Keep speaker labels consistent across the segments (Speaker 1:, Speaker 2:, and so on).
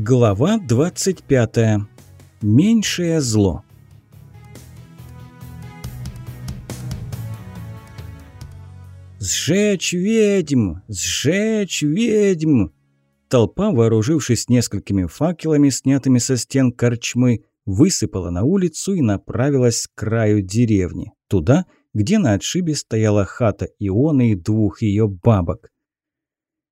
Speaker 1: Глава 25. Меньшее зло. «Сжечь ведьм! Сжечь ведьм!» Толпа, вооружившись несколькими факелами, снятыми со стен корчмы, высыпала на улицу и направилась к краю деревни, туда, где на отшибе стояла хата Ионы и двух ее бабок.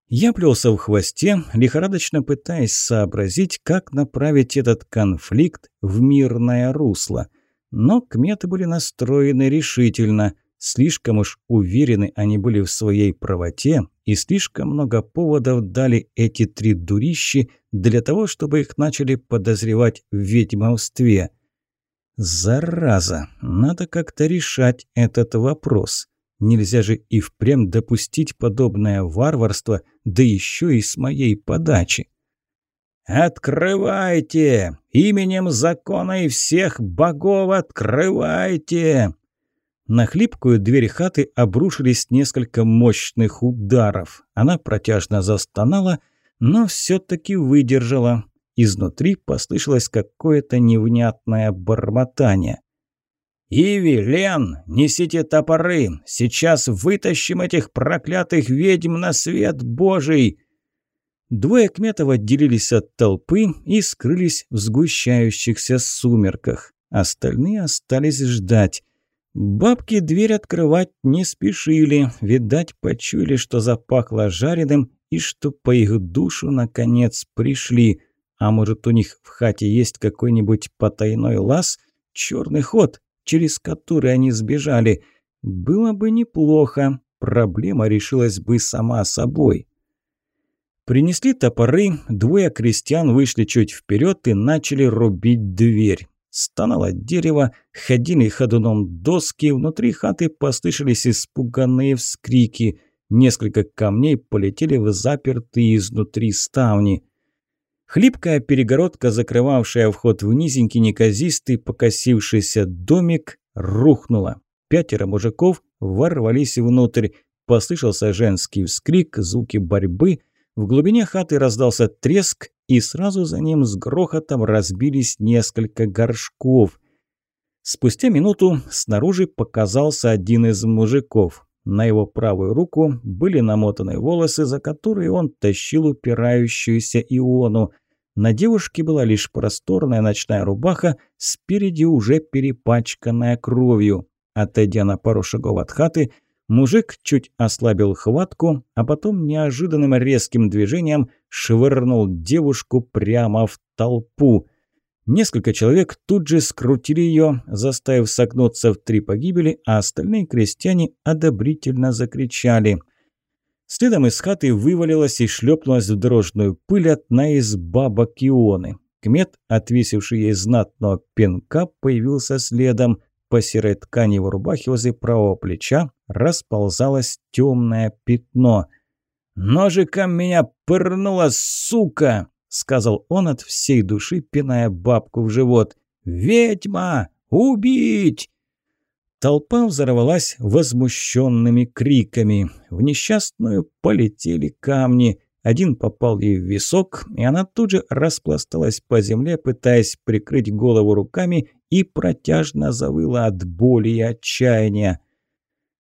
Speaker 1: Я плелся в хвосте, лихорадочно пытаясь сообразить, как направить этот конфликт в мирное русло. Но кметы были настроены решительно. Слишком уж уверены они были в своей правоте, и слишком много поводов дали эти три дурищи для того, чтобы их начали подозревать в ведьмовстве. Зараза, надо как-то решать этот вопрос. Нельзя же и впрямь допустить подобное варварство, да еще и с моей подачи. «Открывайте! Именем закона и всех богов открывайте!» На хлипкую дверь хаты обрушились несколько мощных ударов. Она протяжно застонала, но все таки выдержала. Изнутри послышалось какое-то невнятное бормотание. «Иви, Лен, несите топоры! Сейчас вытащим этих проклятых ведьм на свет Божий!» Двое кметов отделились от толпы и скрылись в сгущающихся сумерках. Остальные остались ждать. Бабки дверь открывать не спешили, видать, почуяли, что запахло жареным и что по их душу наконец пришли. А может, у них в хате есть какой-нибудь потайной лаз, черный ход, через который они сбежали. Было бы неплохо, проблема решилась бы сама собой. Принесли топоры, двое крестьян вышли чуть вперед и начали рубить дверь. Стонало дерево, ходили ходуном доски, внутри хаты послышались испуганные вскрики. Несколько камней полетели в запертые изнутри ставни. Хлипкая перегородка, закрывавшая вход в низенький неказистый покосившийся домик, рухнула. Пятеро мужиков ворвались внутрь. Послышался женский вскрик, звуки борьбы. В глубине хаты раздался треск, и сразу за ним с грохотом разбились несколько горшков. Спустя минуту снаружи показался один из мужиков. На его правую руку были намотаны волосы, за которые он тащил упирающуюся Иону. На девушке была лишь просторная ночная рубаха, спереди уже перепачканная кровью. Отойдя на пару шагов от хаты, мужик чуть ослабил хватку, а потом неожиданным резким движением швырнул девушку прямо в толпу. Несколько человек тут же скрутили ее, заставив согнуться в три погибели, а остальные крестьяне одобрительно закричали. Следом из хаты вывалилась и шлепнулась в дорожную пыль одна из бабок Ионы. Кмет, отвесивший ей знатного пинка, появился следом. По серой ткани его рубахи возле правого плеча расползалось темное пятно. «Ножиком меня пырнула, сука!» — сказал он от всей души, пиная бабку в живот. «Ведьма! Убить!» Толпа взорвалась возмущенными криками. В несчастную полетели камни. Один попал ей в висок, и она тут же распласталась по земле, пытаясь прикрыть голову руками и протяжно завыла от боли и отчаяния.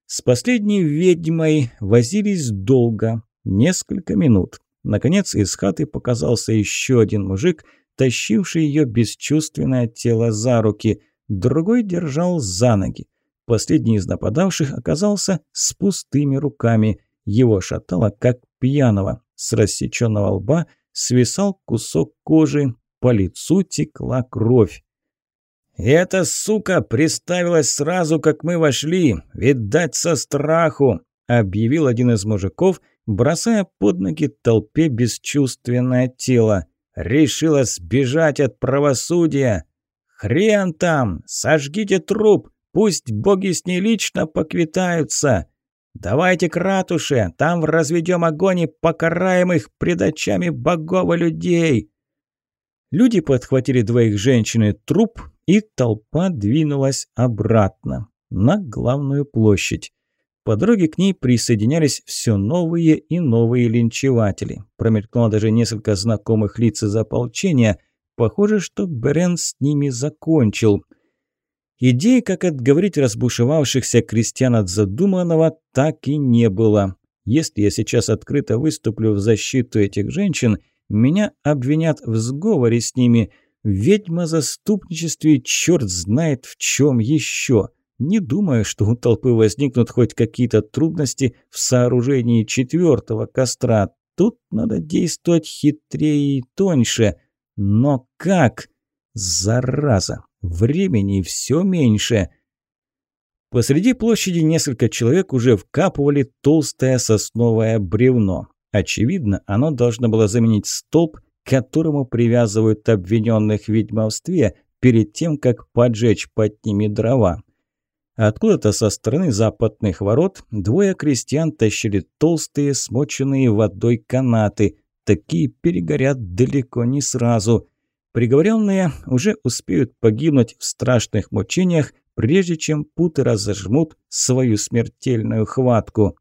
Speaker 1: С последней ведьмой возились долго, Несколько минут. Наконец из хаты показался еще один мужик, тащивший ее бесчувственное тело за руки. Другой держал за ноги. Последний из нападавших оказался с пустыми руками. Его шатало, как пьяного. С рассеченного лба свисал кусок кожи, по лицу текла кровь. «Эта сука приставилась сразу, как мы вошли, видать, со страху», объявил один из мужиков – бросая под ноги толпе бесчувственное тело. Решила сбежать от правосудия. Хрен там! Сожгите труп! Пусть боги с ней лично поквитаются! Давайте к ратуше, там разведем огонь и покараем их предачами богов и людей!» Люди подхватили двоих женщин и труп, и толпа двинулась обратно, на главную площадь. По дороге к ней присоединялись все новые и новые линчеватели. Промелькнуло даже несколько знакомых лиц из ополчения. Похоже, что Берен с ними закончил. Идеи, как отговорить разбушевавшихся крестьян от задуманного, так и не было. Если я сейчас открыто выступлю в защиту этих женщин, меня обвинят в сговоре с ними, в ведьмозаступничестве и черт знает в чем еще. Не думаю, что у толпы возникнут хоть какие-то трудности в сооружении четвертого костра. Тут надо действовать хитрее и тоньше. Но как? Зараза! Времени все меньше. Посреди площади несколько человек уже вкапывали толстое сосновое бревно. Очевидно, оно должно было заменить столб, к которому привязывают обвиненных в ведьмовстве перед тем, как поджечь под ними дрова. Откуда-то со стороны западных ворот двое крестьян тащили толстые, смоченные водой канаты. Такие перегорят далеко не сразу. Приговоренные уже успеют погибнуть в страшных мучениях, прежде чем путы разожмут свою смертельную хватку.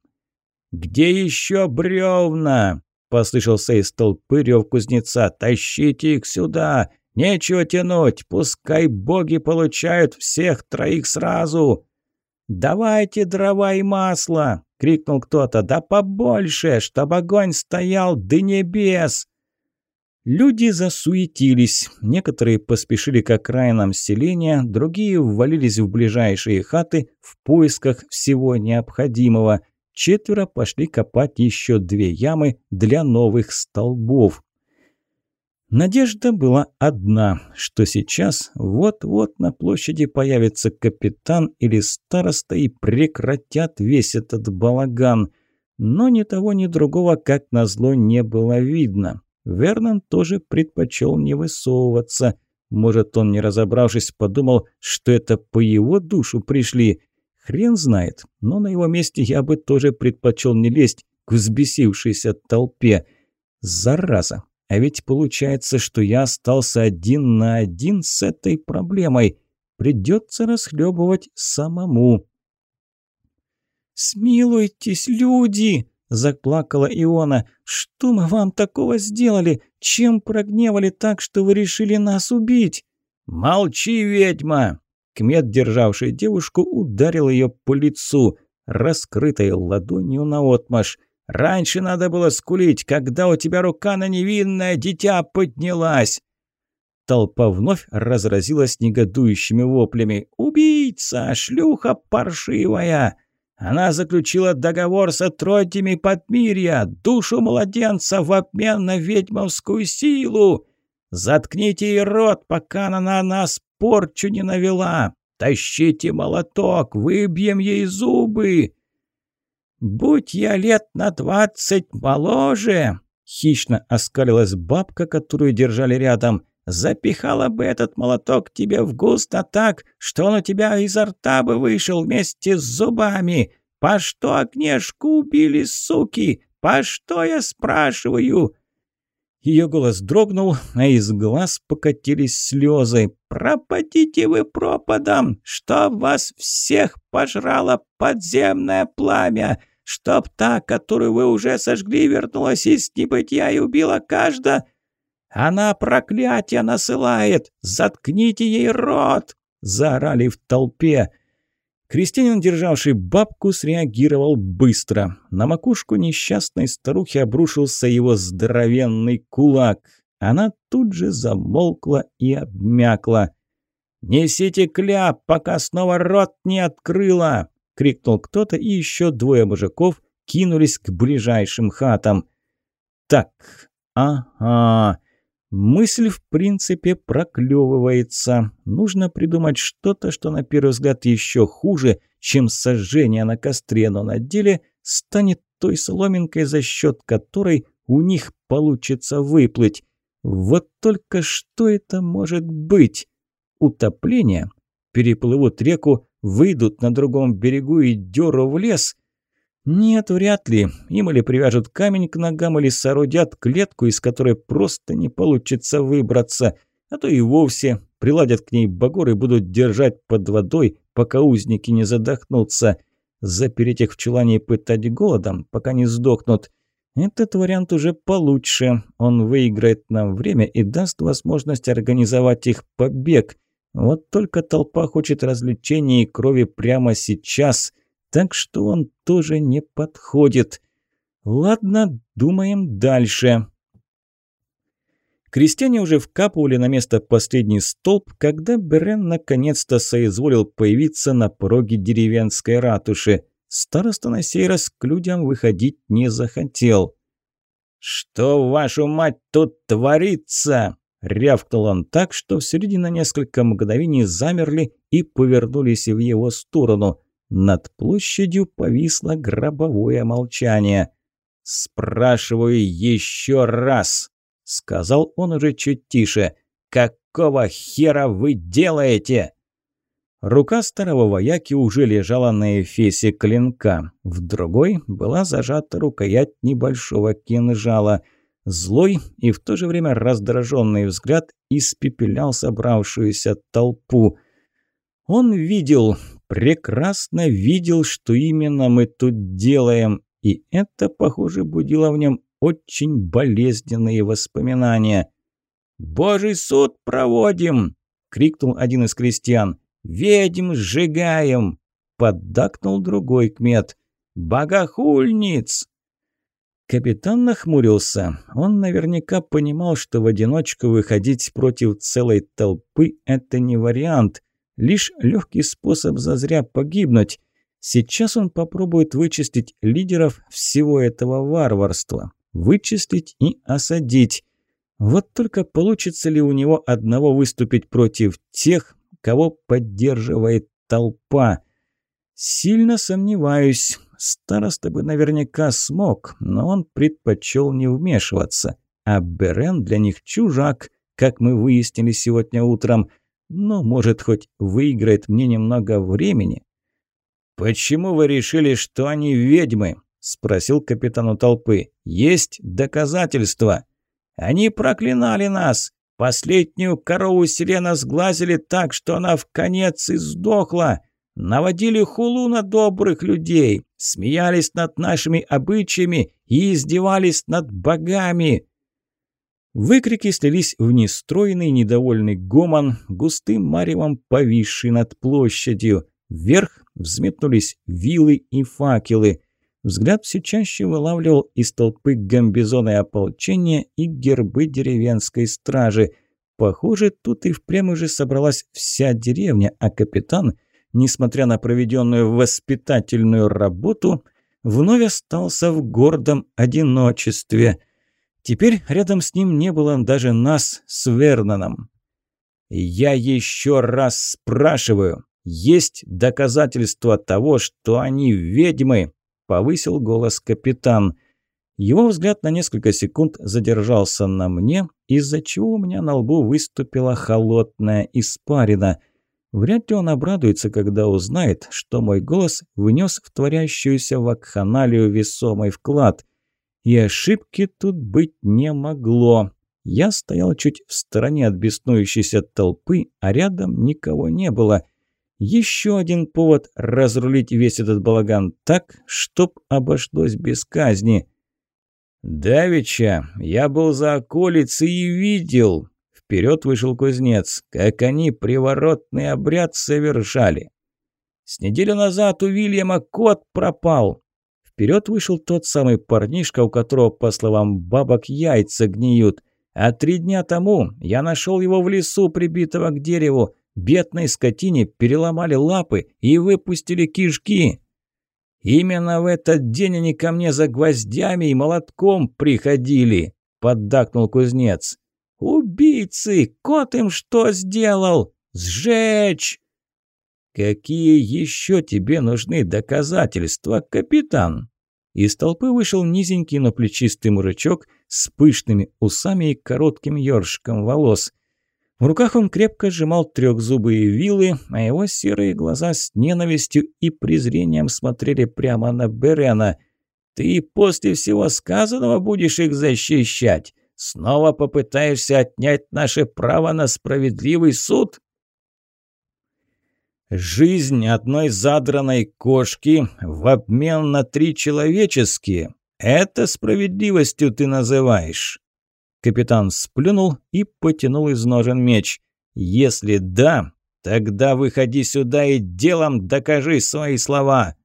Speaker 1: «Где еще бревна?» – послышался из толпы рев кузнеца. «Тащите их сюда! Нечего тянуть! Пускай боги получают всех троих сразу!» «Давайте дрова и масло!» – крикнул кто-то. «Да побольше, чтоб огонь стоял до небес!» Люди засуетились. Некоторые поспешили к окраинам селения, другие ввалились в ближайшие хаты в поисках всего необходимого. Четверо пошли копать еще две ямы для новых столбов. Надежда была одна, что сейчас вот-вот на площади появится капитан или староста и прекратят весь этот балаган. Но ни того, ни другого, как назло, не было видно. Вернон тоже предпочел не высовываться. Может, он, не разобравшись, подумал, что это по его душу пришли. Хрен знает, но на его месте я бы тоже предпочел не лезть к взбесившейся толпе. Зараза! А ведь получается, что я остался один на один с этой проблемой. Придется расхлебывать самому. «Смилуйтесь, люди!» – заплакала Иона. «Что мы вам такого сделали? Чем прогневали так, что вы решили нас убить?»
Speaker 2: «Молчи, ведьма!» Кмет, державший девушку, ударил ее по лицу, раскрытой ладонью наотмашь. «Раньше надо было скулить, когда у тебя рука на невинное дитя поднялась!» Толпа вновь разразилась негодующими воплями. «Убийца! Шлюха паршивая!» Она заключила договор с отродьями подмирья, душу младенца в обмен на ведьмовскую силу. Заткните ей рот, пока она на нас порчу не навела. Тащите молоток, выбьем ей зубы. Будь я лет на двадцать моложе, хищно оскалилась бабка, которую держали рядом. Запихала бы этот молоток тебе в густо так, что он у тебя изо рта бы вышел вместе с зубами. По что Агнешку убили, суки? По что, я спрашиваю?» Ее голос дрогнул, а из глаз покатились слезы. «Пропадите вы пропадом! Чтоб вас всех пожрало подземное пламя! Чтоб та, которую вы уже сожгли, вернулась из небытия и убила каждого!» «Она проклятие насылает! Заткните ей рот!» – заорали в толпе. Крестьянин, державший бабку, среагировал быстро. На макушку несчастной старухи обрушился его здоровенный кулак. Она тут же замолкла и обмякла. «Несите кляп, пока снова рот не открыла!» — крикнул кто-то, и еще двое мужиков кинулись к ближайшим хатам. «Так, ага, Мысль, в принципе, проклевывается. Нужно придумать что-то, что на первый взгляд еще хуже, чем сожжение на костре, но на деле станет той соломинкой, за счет которой у них получится выплыть. Вот только что это может быть? Утопление? Переплывут реку, выйдут на другом берегу и дёру в лес – нет, вряд ли. Им или привяжут камень к ногам, или соорудят клетку, из которой просто не получится выбраться. А то и вовсе приладят к ней багор и будут держать под водой, пока узники не задохнутся.
Speaker 1: запереть их в чулане и пытать голодом, пока не сдохнут. Этот вариант уже получше. Он выиграет нам время и даст возможность организовать их побег. Вот только толпа хочет развлечений и крови прямо сейчас, так что он тоже не подходит. Ладно, думаем дальше. Крестьяне уже вкапывали на место последний столб, когда Берен наконец-то соизволил появиться на пороге деревенской ратуши. Староста на сей раз к людям выходить не захотел. «Что, вашу мать, тут творится?» Рявкнул он так, что в середине на несколько мгновений замерли и повернулись в его сторону. Над площадью повисло гробовое молчание. «Спрашиваю еще раз!» Сказал он уже чуть тише. «Какого хера вы делаете?» Рука старого вояки уже лежала на эфесе клинка. В другой была зажата рукоять небольшого кинжала. Злой и в то же время раздраженный взгляд испепелял собравшуюся толпу. Он видел, прекрасно видел, что именно мы тут делаем, и это, похоже, будило в нем очень болезненные воспоминания. «Божий суд проводим!» — крикнул один из крестьян. «Ведьм сжигаем!» — поддакнул другой кмет. «Богохульниц!» Капитан нахмурился. Он наверняка понимал, что в одиночку выходить против целой толпы – это не вариант. Лишь легкий способ зазря погибнуть. Сейчас он попробует вычистить лидеров всего этого варварства вычислить и осадить. Вот только получится ли у него одного выступить против тех, кого поддерживает толпа? Сильно сомневаюсь. Староста бы наверняка смог, но он предпочел не вмешиваться. А Берен для них чужак, как мы выяснили сегодня утром. Но, может, хоть выиграет мне немного времени. «Почему вы решили, что они ведьмы?» спросил капитан у толпы. «Есть доказательства. Они проклинали нас. Последнюю корову сирена сглазили так, что она в конец и сдохла. Наводили хулу на добрых людей, смеялись над нашими обычаями и издевались над богами». Выкрики слились в нестроенный недовольный гомон, густым маревом повисший над площадью. Вверх взметнулись вилы и факелы. Взгляд все чаще вылавливал из толпы гамбизона и ополчения и гербы деревенской стражи. Похоже, тут и впрямь уже собралась вся деревня, а капитан, несмотря на проведенную воспитательную работу, вновь остался в гордом одиночестве. Теперь рядом с ним не было даже нас с Верноном. «Я еще раз спрашиваю, есть доказательства того, что они ведьмы?» повысил голос капитан. Его взгляд на несколько секунд задержался на мне, из-за чего у меня на лбу выступила холодная испарина. Вряд ли он обрадуется, когда узнает, что мой голос внес в творящуюся вакханалию весомый вклад. И ошибки тут быть не могло. Я стоял чуть в стороне от беснующейся толпы, а рядом никого не было – еще один повод разрулить весь этот балаган так, чтоб обошлось без казни. «Давича, я был за околицей и видел», — вперед вышел кузнец, «как они приворотный обряд совершали. С неделю назад у Вильяма кот пропал». Вперед вышел тот самый парнишка, у которого, по словам бабок, яйца гниют. А три дня тому я нашел его в лесу, прибитого к дереву. Бедной скотине переломали лапы и выпустили кишки. Именно в этот день они ко мне за гвоздями и молотком приходили, поддакнул кузнец. Убийцы! Кот им что сделал? Сжечь! Какие еще тебе нужны доказательства, капитан? Из толпы вышел низенький, но плечистый мужичок с пышными усами и коротким ёршиком волос – в руках он крепко сжимал трехзубые вилы, а его серые глаза с ненавистью и презрением смотрели прямо на Берена. «Ты после всего сказанного будешь их защищать? Снова попытаешься отнять наше право на справедливый суд?»
Speaker 2: Жизнь одной задранной кошки в обмен на три человеческие. Это справедливостью ты называешь?» Капитан сплюнул и потянул из ножен меч. «Если да, тогда выходи сюда и делом докажи свои слова!»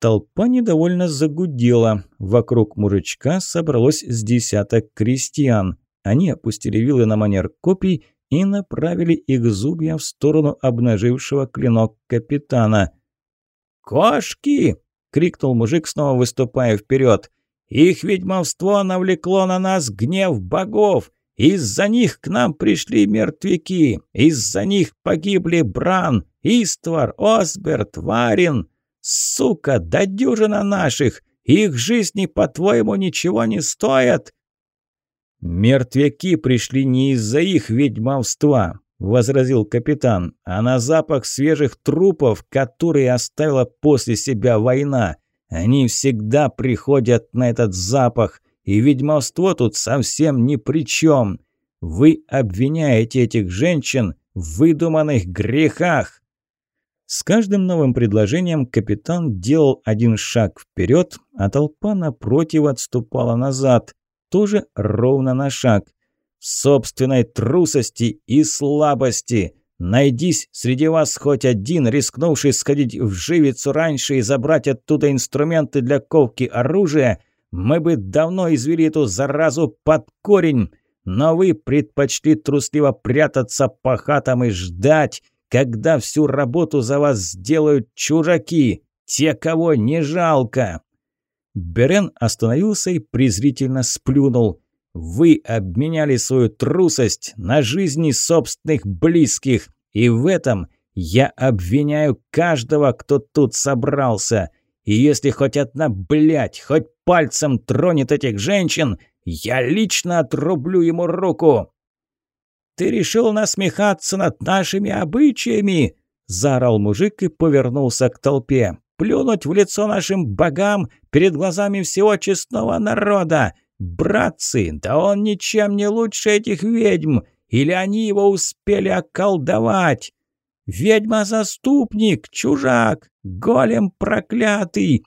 Speaker 2: Толпа недовольно загудела. Вокруг мужичка собралось с десяток крестьян. Они опустили вилы на манер копий и направили их зубья в сторону обнажившего клинок капитана. «Кошки!» — крикнул мужик, снова выступая вперед. «Их ведьмовство навлекло на нас гнев богов! Из-за них к нам пришли мертвяки! Из-за них погибли Бран, Иствар, Осберт, Варин! Сука, да дюжина наших! Их жизни, по-твоему, ничего не стоят!» «Мертвяки пришли не из-за их ведьмовства», – возразил капитан, – «а на запах свежих трупов, которые оставила после себя война. Они всегда приходят на этот запах, и ведьмовство тут совсем ни при чем. Вы обвиняете этих женщин в выдуманных грехах». С каждым новым предложением капитан делал один шаг вперед, а толпа напротив отступала назад тоже ровно на шаг. В собственной трусости и слабости. Найдись среди вас хоть один, рискнувший сходить в живицу раньше и забрать оттуда инструменты для ковки оружия, мы бы давно извели эту заразу под корень. Но вы предпочли трусливо прятаться по хатам и ждать, когда всю работу за вас сделают чужаки, те, кого не жалко. Берен остановился и презрительно сплюнул. «Вы обменяли свою трусость на жизни собственных близких, и в этом я обвиняю каждого, кто тут собрался. И если хоть одна блядь, хоть пальцем тронет этих женщин, я лично отрублю ему руку!» «Ты решил насмехаться над нашими обычаями?» – заорал мужик и повернулся к толпе плюнуть в лицо нашим богам перед глазами всего честного народа. Братцы, да он ничем не лучше этих ведьм, или они его успели околдовать. Ведьма-заступник, чужак, голем проклятый.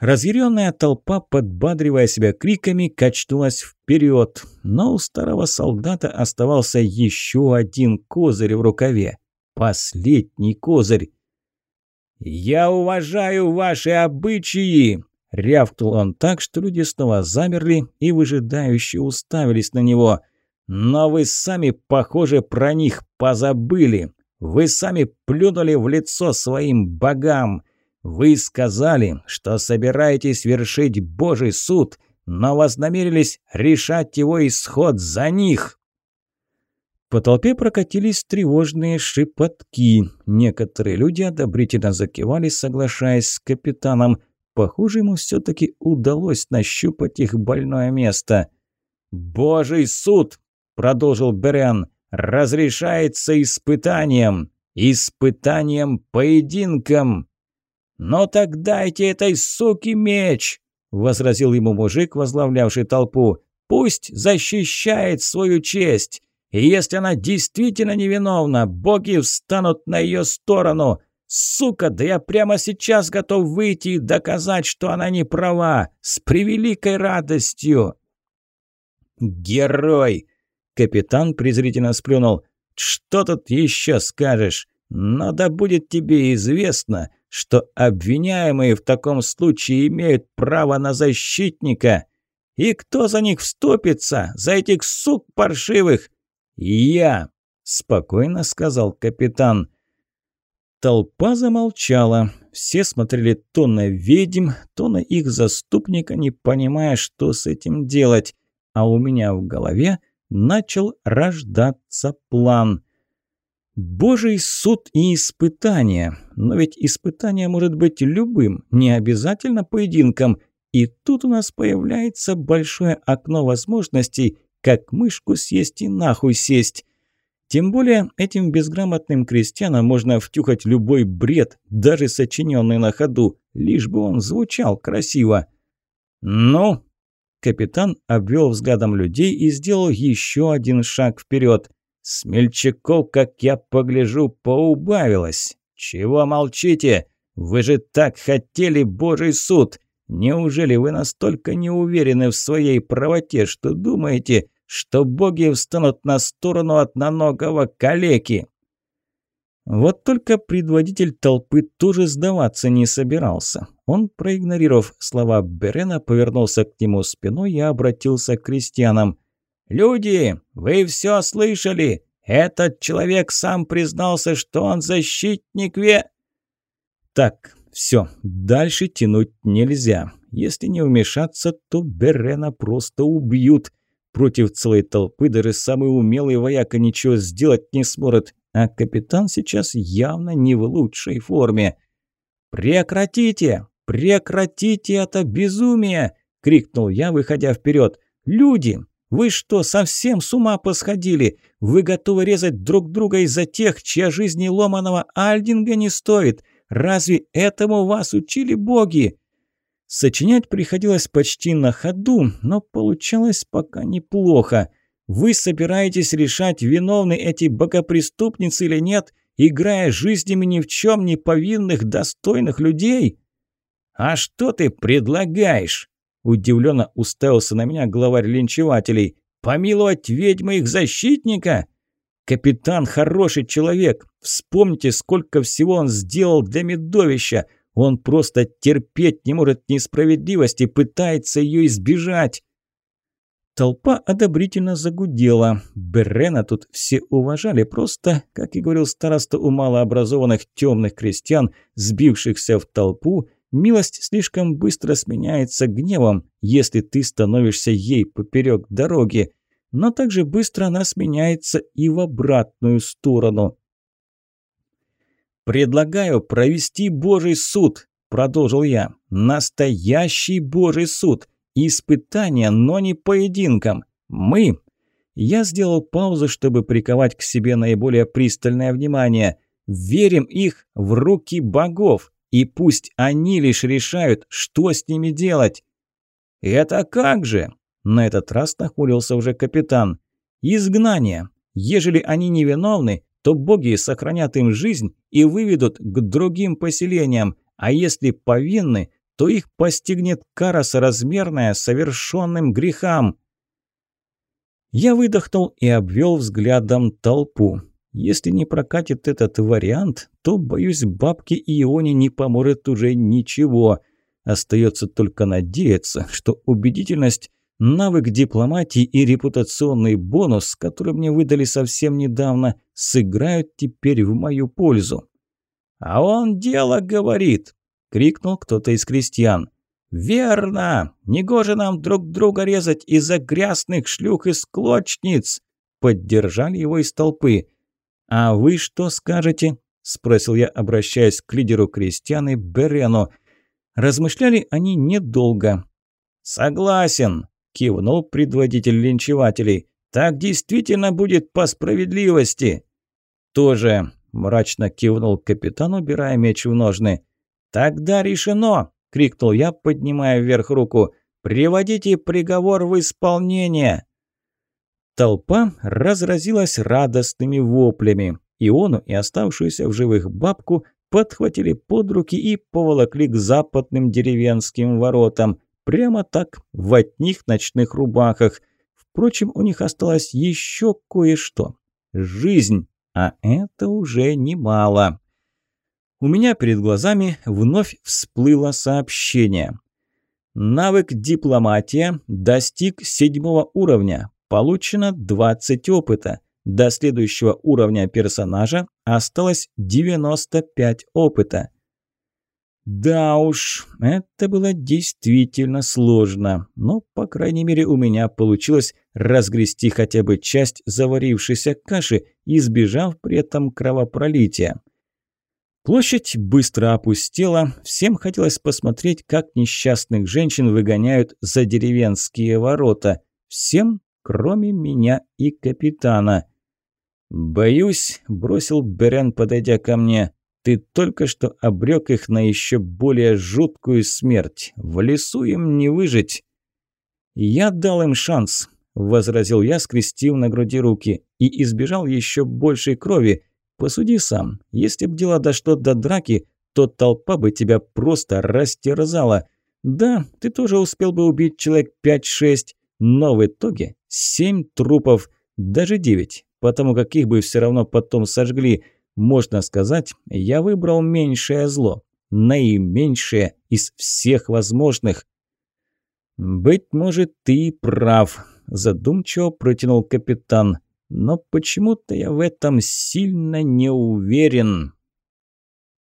Speaker 2: Разъяренная толпа, подбадривая себя криками, качнулась вперед, но у старого солдата оставался еще один козырь в рукаве. Последний козырь. «Я уважаю ваши обычаи!» – рявкнул он так, что люди снова замерли и выжидающе уставились на него. «Но вы сами, похоже, про них позабыли. Вы сами плюнули в лицо своим богам. Вы сказали, что собираетесь вершить Божий суд, но вознамерились решать его исход за них». По толпе прокатились тревожные шепотки. Некоторые люди одобрительно закивали, соглашаясь с капитаном. Похоже, ему все-таки удалось нащупать их больное место. «Божий суд!» – продолжил Берен. «Разрешается испытанием! Испытанием поединком!» «Но так дайте этой суке меч!» – возразил ему мужик, возглавлявший толпу. «Пусть защищает свою честь!» И если она действительно невиновна, боги встанут на ее сторону. Сука, да я прямо сейчас готов выйти и доказать, что она не права. С превеликой радостью. Герой! Капитан презрительно сплюнул. Что тут еще скажешь? Но да будет тебе известно, что обвиняемые в таком случае имеют право на защитника. И кто за них вступится? За этих сук паршивых? «Я!» – спокойно сказал капитан. Толпа замолчала. Все смотрели то на ведьм, то на их заступника, не понимая, что с этим делать. А у меня в голове начал рождаться план. Божий суд и испытание. Но ведь испытание может быть любым, не обязательно поединком. И тут у нас появляется большое окно возможностей – как мышку съесть и нахуй сесть. Тем более этим безграмотным крестьянам можно втюхать любой бред, даже сочиненный на ходу, лишь бы он звучал красиво. «Ну?» Капитан обвел взглядом людей и сделал еще один шаг вперед. Смельчаков, как я погляжу, поубавилось. Чего молчите? Вы же так хотели Божий суд. Неужели вы настолько не уверены в своей правоте, что думаете, что боги встанут на сторону одноногого калеки?» Вот только предводитель толпы тоже сдаваться не собирался. Он, проигнорировав слова Берена, повернулся к нему спиной и обратился к крестьянам. «Люди, вы все слышали? Этот человек сам признался, что он защитник ве...» «Так, все, дальше тянуть нельзя. Если не вмешаться, то Берена просто убьют. Против целой толпы даже самый умелый вояка ничего сделать не сможет, а капитан сейчас явно не в лучшей форме. «Прекратите! Прекратите это безумие!» – крикнул я, выходя вперед. «Люди, вы что, совсем с ума посходили? Вы готовы резать друг друга из-за тех, чья жизнь ломаного альдинга не стоит? Разве этому вас учили боги?» Сочинять приходилось почти на ходу, но получалось пока неплохо. Вы собираетесь решать, виновны эти богопреступницы или нет, играя жизнями ни в чем не повинных, достойных людей? «А что ты предлагаешь?» Удивленно уставился на меня главарь линчевателей. «Помиловать ведьмы их защитника?» «Капитан хороший человек. Вспомните, сколько всего он сделал для медовища. Он просто терпеть не может несправедливости, пытается ее избежать». Толпа одобрительно загудела. Берена тут все уважали, просто, как и говорил староста у малообразованных темных крестьян, сбившихся в толпу, милость слишком быстро сменяется гневом, если ты становишься ей поперек дороги, но также быстро она сменяется и в обратную сторону. «Предлагаю провести Божий суд», – продолжил я. «Настоящий Божий суд. Испытание, но не поединком. Мы...» Я сделал паузу, чтобы приковать к себе наиболее пристальное внимание. «Верим их в руки богов, и пусть они лишь решают, что с ними делать». «Это как же?» На этот раз нахмурился уже капитан. «Изгнание. Ежели они невиновны, то боги сохранят им жизнь и выведут к другим поселениям, а если повинны, то их постигнет кара соразмерная совершенным грехам. Я выдохнул и обвел взглядом толпу. Если не прокатит этот вариант, то, боюсь, бабке Ионе не поможет уже ничего. Остается только надеяться, что убедительность, навык дипломатии и репутационный бонус, который мне выдали совсем недавно, сыграют теперь в мою пользу. «А он дело говорит», – крикнул кто-то из крестьян. «Верно! Негоже нам друг друга резать из-за грязных шлюх и склочниц!» Поддержали его из толпы. «А вы что скажете?» – спросил я, обращаясь к лидеру крестьян и Берену. Размышляли они недолго. «Согласен!» – кивнул предводитель линчевателей. «Так действительно будет по справедливости!» «Тоже!» – мрачно кивнул капитан, убирая меч в ножны. «Тогда решено!» – крикнул я, поднимая вверх руку. «Приводите приговор в исполнение!» Толпа разразилась радостными воплями. Иону и оставшуюся в живых бабку подхватили под руки и поволокли к западным деревенским воротам. Прямо так, в одних ночных рубахах. Впрочем, у них осталось еще кое-что. Жизнь, а это уже немало. У меня перед глазами вновь всплыло сообщение. Навык дипломатия достиг седьмого уровня. Получено 20 опыта. До следующего уровня персонажа осталось 95 опыта. Да уж, это было действительно сложно, но, по крайней мере, у меня получилось разгрести хотя бы часть заварившейся каши, избежав при этом кровопролития. Площадь быстро опустела, всем хотелось посмотреть, как несчастных женщин выгоняют за деревенские ворота. Всем, кроме меня и капитана. «Боюсь», – бросил Берен, подойдя ко мне, – «ты только что обрек их на еще более жуткую смерть. В лесу им не выжить». Я дал им шанс.
Speaker 1: – возразил я, скрестив на груди руки, и избежал еще большей крови. Посуди сам, если б дело дошло до драки, то толпа бы тебя просто растерзала. Да, ты тоже успел бы убить человек 5-6, но в итоге 7 трупов, даже 9, потому как их бы все равно потом сожгли. Можно сказать, я выбрал меньшее зло, наименьшее из всех возможных. «Быть может, ты прав», – задумчиво протянул капитан. «Но почему-то я в этом сильно не уверен».